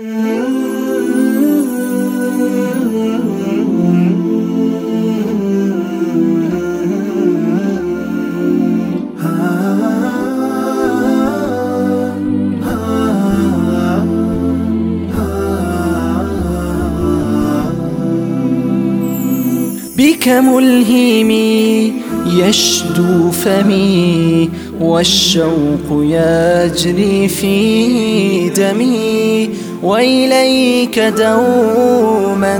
بك ملهمي يشدو فمي والشوق يجري في دمي. وإليك دوما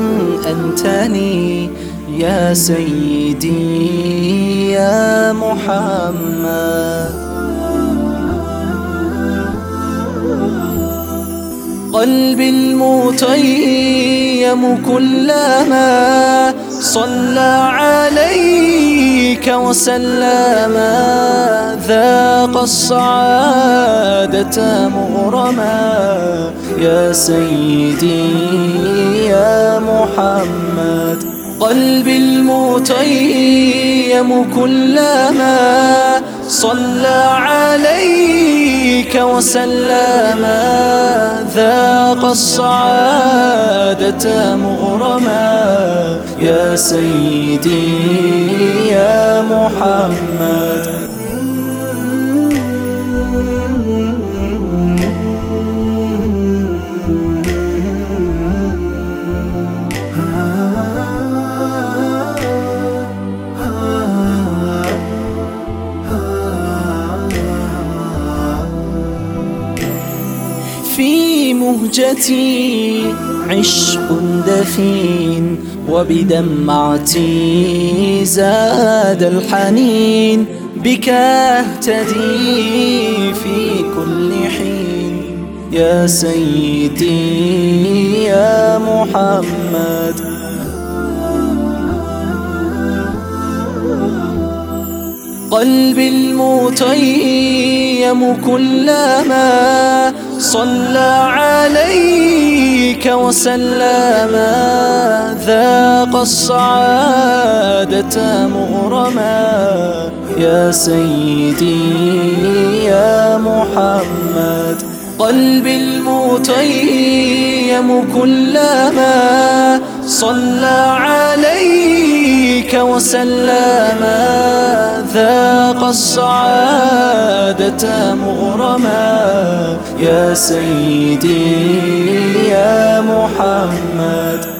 أنتني يا سيدي يا محمد. قلبي المتيم كلما صلى عليك وسلم ذاق السعادة مغرما. يا سيدي يا محمد قلبي المتيم كلما صلى عليك وسلم ذاق السعادة مغرما. يا سيدي يا محمد. مهجتي عشق دفين وبدمعتي زاد الحنين بك اهتدي في كل حين. يا سيدي يا محمد. قلبي المتيم كلما صلى عليك وسلم. ذاق السعادة مغرما. يا سيدي يا محمد قلبي المتيم كلما صلى عليك وسلم. ذاق السعادة مغرما. يا سيدي يا محمد.